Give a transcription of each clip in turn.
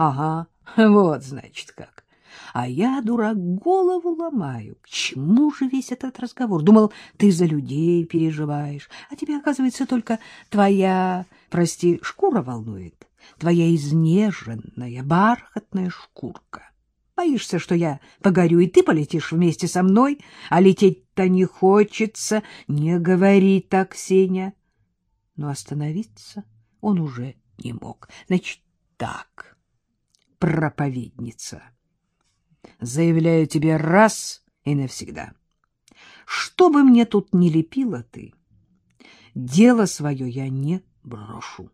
Ага, вот, значит, как. А я, дурак, голову ломаю. К чему же весь этот разговор? Думал, ты за людей переживаешь, а тебе, оказывается, только твоя, прости, шкура волнует, твоя изнеженная, бархатная шкурка. Боишься, что я погорю, и ты полетишь вместе со мной, а лететь-то не хочется. Не говори так, Сеня. Но остановиться он уже не мог. Значит, так, проповедница, заявляю тебе раз и навсегда. Что бы мне тут ни лепила ты, дело свое я не брошу.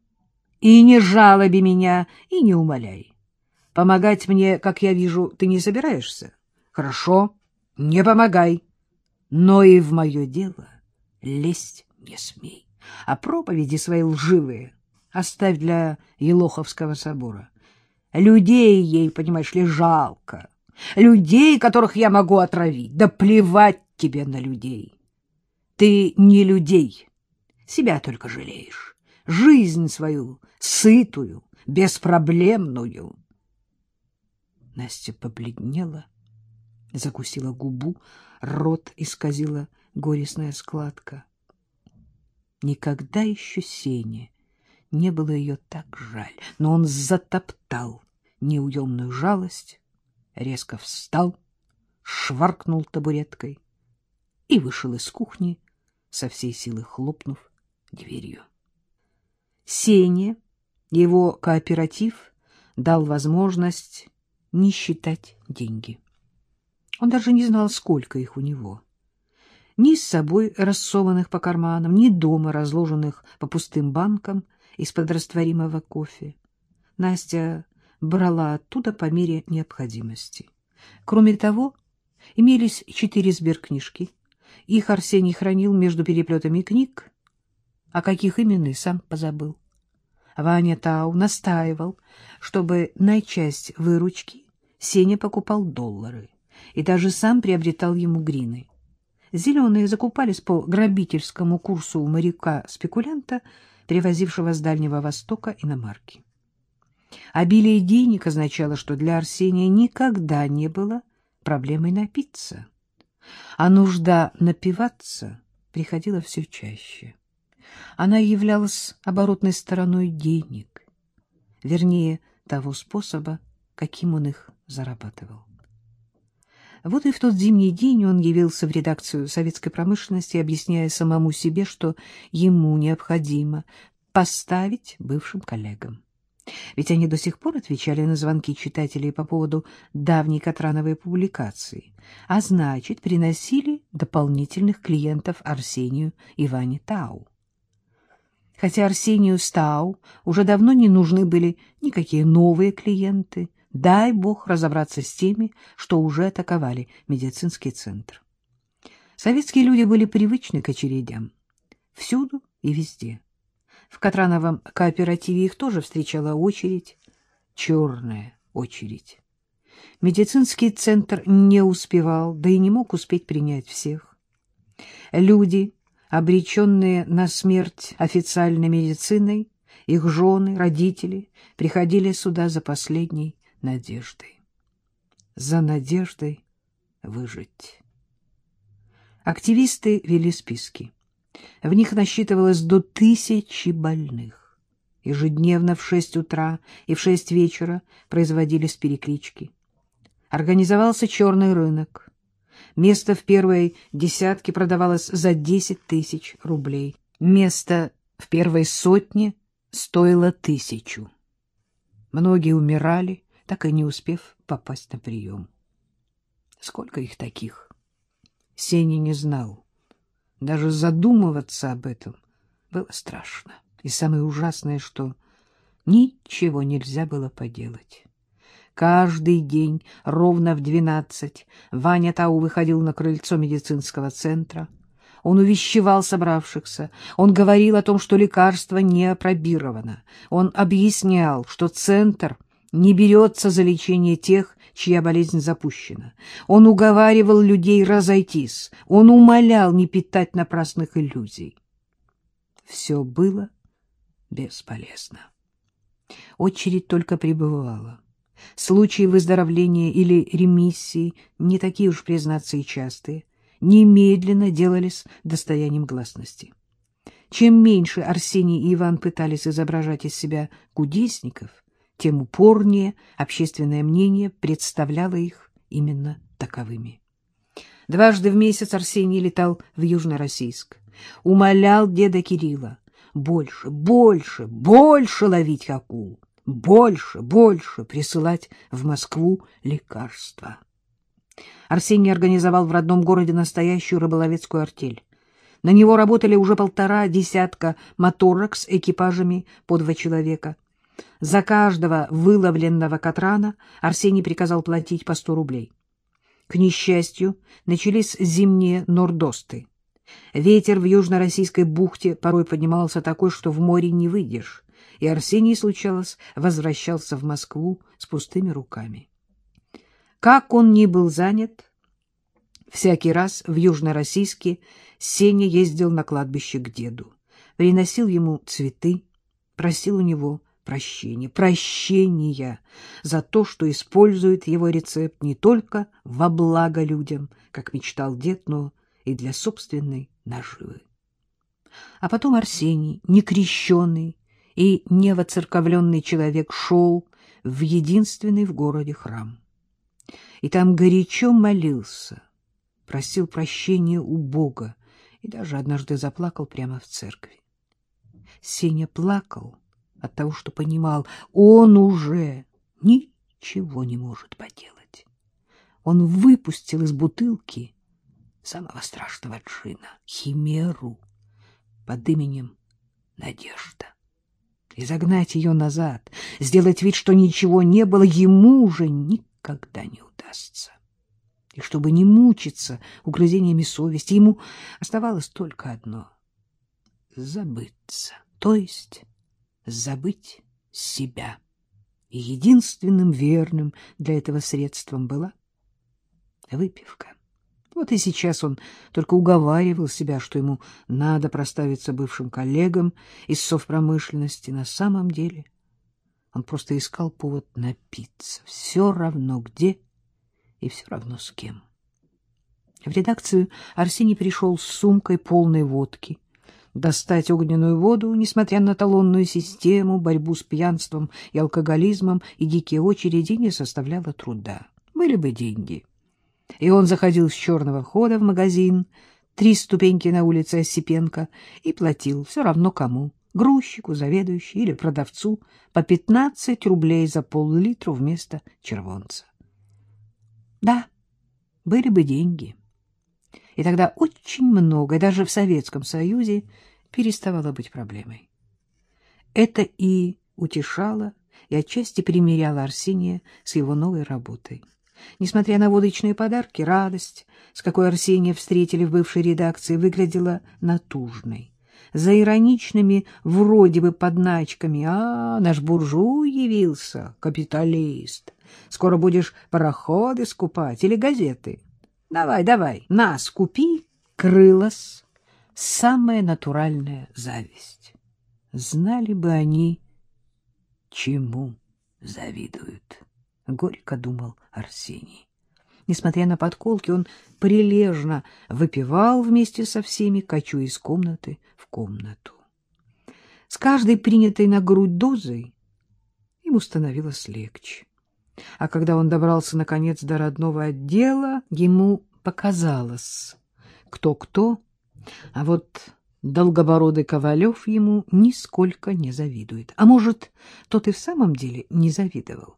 И не жалоби меня, и не умоляй. Помогать мне, как я вижу, ты не собираешься? Хорошо, не помогай. Но и в мое дело лезть не смей. А проповеди свои лживые оставь для Елоховского собора. Людей ей, понимаешь ли, жалко. Людей, которых я могу отравить. Да плевать тебе на людей. Ты не людей, себя только жалеешь. Жизнь свою, сытую, беспроблемную. Настя побледнела, закусила губу, рот исказила горестная складка. Никогда еще Сене не было ее так жаль, но он затоптал неуемную жалость, резко встал, шваркнул табуреткой и вышел из кухни, со всей силы хлопнув дверью. Сене, его кооператив, дал возможность не считать деньги. Он даже не знал, сколько их у него. Ни с собой рассованных по карманам, ни дома разложенных по пустым банкам из-под растворимого кофе. Настя брала оттуда по мере необходимости. Кроме того, имелись четыре сберкнижки. Их Арсений хранил между переплетами книг, а каких именно сам позабыл. Ваня Тау настаивал, чтобы на часть выручки Сеня покупал доллары и даже сам приобретал ему грины. Зеленые закупались по грабительскому курсу у моряка-спекулянта, привозившего с Дальнего Востока иномарки. Обилие денег означало, что для Арсения никогда не было проблемой напиться, а нужда напиваться приходила все чаще. Она являлась оборотной стороной денег, вернее, того способа, каким он их зарабатывал. Вот и в тот зимний день он явился в редакцию советской промышленности, объясняя самому себе, что ему необходимо поставить бывшим коллегам. Ведь они до сих пор отвечали на звонки читателей по поводу давней Катрановой публикации, а значит, приносили дополнительных клиентов Арсению и Ване Тау. Хотя Арсению Стау уже давно не нужны были никакие новые клиенты, Дай бог разобраться с теми, что уже атаковали медицинский центр. Советские люди были привычны к очередям. Всюду и везде. В Катрановом кооперативе их тоже встречала очередь. Черная очередь. Медицинский центр не успевал, да и не мог успеть принять всех. Люди, обреченные на смерть официальной медициной, их жены, родители, приходили сюда за последней надеждой. За надеждой выжить. Активисты вели списки. В них насчитывалось до тысячи больных. Ежедневно в шесть утра и в шесть вечера производились переклички. Организовался черный рынок. Место в первой десятке продавалось за десять тысяч рублей. Место в первой сотне стоило тысячу. Многие умирали, так и не успев попасть на прием. Сколько их таких? Сеня не знал. Даже задумываться об этом было страшно. И самое ужасное, что ничего нельзя было поделать. Каждый день ровно в двенадцать Ваня Тау выходил на крыльцо медицинского центра. Он увещевал собравшихся, он говорил о том, что лекарство не опробировано. Он объяснял, что центр не берется за лечение тех, чья болезнь запущена. Он уговаривал людей разойтись, он умолял не питать напрасных иллюзий. Все было бесполезно. Очередь только пребывала. Случаи выздоровления или ремиссии, не такие уж, признаться, и частые, немедленно делались достоянием гласности. Чем меньше Арсений и Иван пытались изображать из себя кудесников, тем упорнее общественное мнение представляло их именно таковыми. Дважды в месяц Арсений летал в Южно-Российск, умолял деда Кирилла больше, больше, больше ловить акул, больше, больше присылать в Москву лекарства. Арсений организовал в родном городе настоящую рыболовецкую артель. На него работали уже полтора десятка моторок с экипажами по два человека. За каждого выловленного катрана Арсений приказал платить по сто рублей. К несчастью, начались зимние нордосты. Ветер в южно-российской бухте порой поднимался такой, что в море не выйдешь, и Арсений, случалось, возвращался в Москву с пустыми руками. Как он ни был занят, Всякий раз в Южно-Российске Сеня ездил на кладбище к деду, приносил ему цветы, просил у него прощения, прощения за то, что использует его рецепт не только во благо людям, как мечтал дед, но и для собственной наживы. А потом Арсений, некрещенный и невоцерковленный человек, шел в единственный в городе храм. И там горячо молился, просил прощения у Бога и даже однажды заплакал прямо в церкви. Сеня плакал от того, что понимал, он уже ничего не может поделать. Он выпустил из бутылки самого страшного джина, химеру, под именем Надежда. И загнать ее назад, сделать вид, что ничего не было, ему уже никогда не удастся. И чтобы не мучиться угрызениями совести, ему оставалось только одно — забыться, то есть забыть себя. И единственным верным для этого средством была выпивка. Вот и сейчас он только уговаривал себя, что ему надо проставиться бывшим коллегам из совпромышленности. На самом деле он просто искал повод напиться, все равно где и все равно с кем. В редакцию Арсений пришел с сумкой полной водки. Достать огненную воду, несмотря на талонную систему, борьбу с пьянством и алкоголизмом и дикие очереди, не составляло труда. Были бы деньги. И он заходил с черного хода в магазин, три ступеньки на улице Осипенко, и платил все равно кому — грузчику, заведующему или продавцу — по пятнадцать рублей за пол-литра вместо червонца. Да, были бы деньги. И тогда очень многое, даже в Советском Союзе, переставало быть проблемой. Это и утешало, и отчасти примиряло Арсения с его новой работой. Несмотря на водочные подарки, радость, с какой Арсения встретили в бывшей редакции, выглядела натужной. За ироничными вроде бы подначками «А, наш буржуй явился, капиталист!» Скоро будешь пароходы скупать или газеты. Давай, давай, нас купи, крылась самая натуральная зависть. Знали бы они, чему завидуют, — горько думал Арсений. Несмотря на подколки, он прилежно выпивал вместе со всеми, кочу из комнаты в комнату. С каждой принятой на грудь дозой ему становилось легче. А когда он добрался, наконец, до родного отдела, ему показалось, кто-кто, а вот долгобородый Ковалев ему нисколько не завидует. А может, тот и в самом деле не завидовал.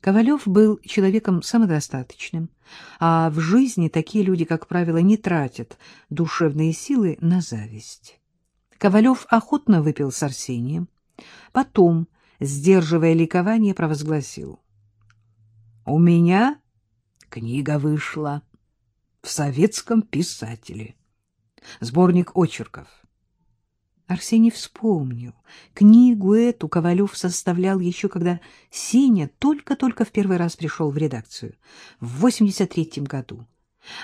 Ковалев был человеком самодостаточным, а в жизни такие люди, как правило, не тратят душевные силы на зависть. Ковалев охотно выпил с Арсением, потом, сдерживая ликование, провозгласил — у меня книга вышла в советском писателе. Сборник очерков. Арсений вспомнил. Книгу эту Ковалев составлял еще, когда Сеня только-только в первый раз пришел в редакцию, в 83-м году.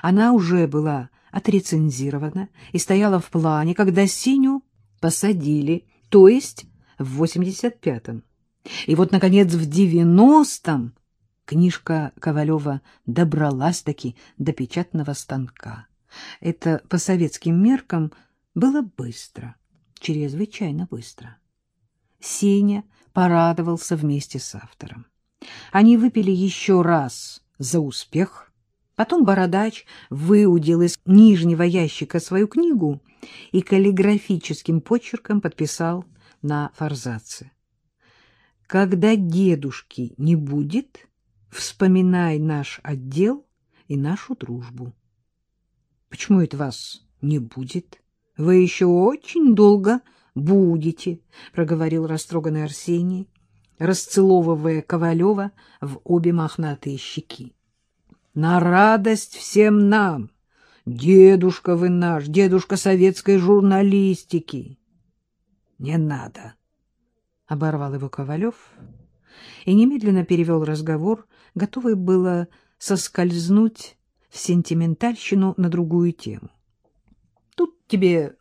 Она уже была отрецензирована и стояла в плане, когда Сеню посадили, то есть в 85-м. И вот, наконец, в девяностом книжка Ковалева добралась-таки до печатного станка. Это по советским меркам было быстро, чрезвычайно быстро. Сеня порадовался вместе с автором. Они выпили еще раз за успех. Потом бородач выудил из нижнего ящика свою книгу и каллиграфическим почерком подписал на форзаце. «Когда дедушки не будет, вспоминай наш отдел и нашу дружбу». «Почему это вас не будет? Вы еще очень долго будете», — проговорил растроганный Арсений, расцеловывая Ковалева в обе мохнатые щеки. «На радость всем нам! Дедушка вы наш, дедушка советской журналистики!» «Не надо!» — оборвал его Ковалев и немедленно перевел разговор, готовый было соскользнуть в сентиментальщину на другую тему. «Тут тебе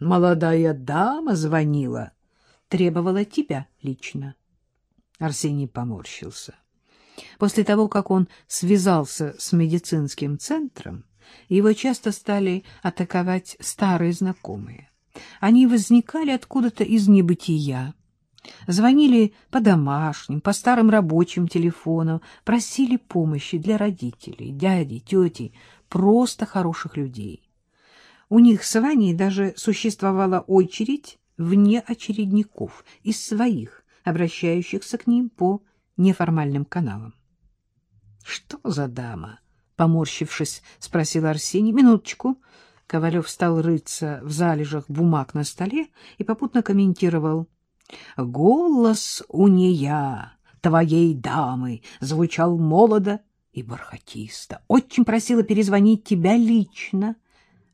молодая дама звонила, требовала тебя лично». Арсений поморщился. После того, как он связался с медицинским центром, его часто стали атаковать старые знакомые. Они возникали откуда-то из небытия, звонили по домашним, по старым рабочим телефонам, просили помощи для родителей, дяди, тети, просто хороших людей. У них с Ваней даже существовала очередь вне очередников, из своих, обращающихся к ним по неформальным каналам. — Что за дама? — поморщившись, спросил Арсений. — Минуточку. Ковалев стал рыться в залежах бумаг на столе и попутно комментировал. — Голос у нея, твоей дамы, звучал молодо и бархатисто. Очень просила перезвонить тебя лично. —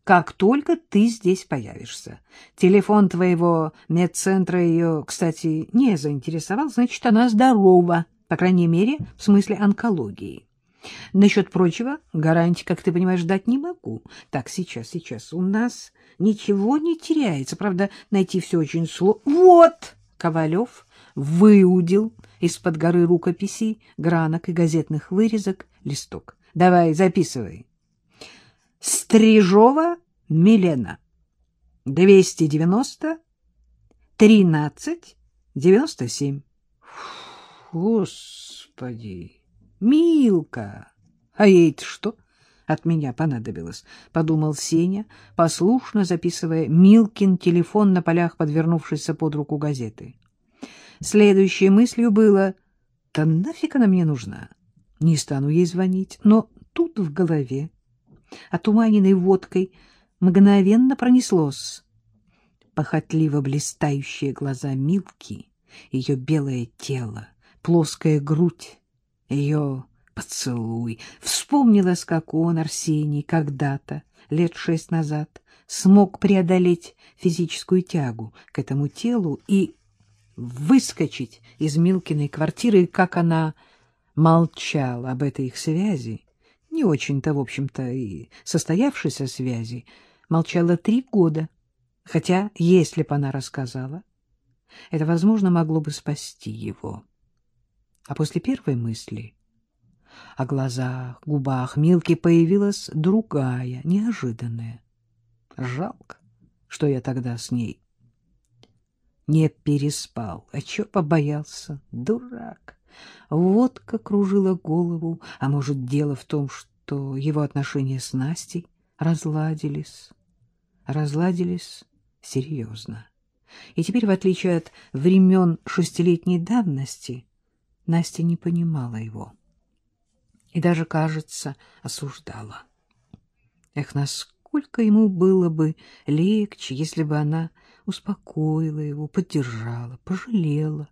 как только ты здесь появишься. Телефон твоего медцентра ее, кстати, не заинтересовал, значит, она здорова, по крайней мере, в смысле онкологии. Насчет прочего гарантий, как ты понимаешь, дать не могу. Так, сейчас, сейчас. У нас ничего не теряется. Правда, найти все очень сложно. Вот! Ковалев выудил из-под горы рукописей, гранок и газетных вырезок листок. Давай, записывай. Стрижова Милена. 290 13 97. Господи, Милка! А ей-то что от меня понадобилось? Подумал Сеня, послушно записывая Милкин телефон на полях подвернувшейся под руку газеты. Следующей мыслью было, да нафиг она мне нужна? Не стану ей звонить, но тут в голове отуманенной водкой, мгновенно пронеслось. Похотливо блистающие глаза Милки, ее белое тело, плоская грудь, ее поцелуй. Вспомнилось, как он, Арсений, когда-то, лет шесть назад, смог преодолеть физическую тягу к этому телу и выскочить из Милкиной квартиры, и как она молчала об этой их связи, не очень-то, в общем-то, и состоявшейся связи, молчала три года, хотя, если бы она рассказала, это, возможно, могло бы спасти его. А после первой мысли о глазах, губах Милки появилась другая, неожиданная. Жалко, что я тогда с ней не переспал. А чё побоялся? Дурак. Водка кружила голову, а может, дело в том, что его отношения с Настей разладились. Разладились серьезно. И теперь, в отличие от времен шестилетней давности, Настя не понимала его. И даже, кажется, осуждала. Эх, насколько ему было бы легче, если бы она успокоила его, поддержала, пожалела,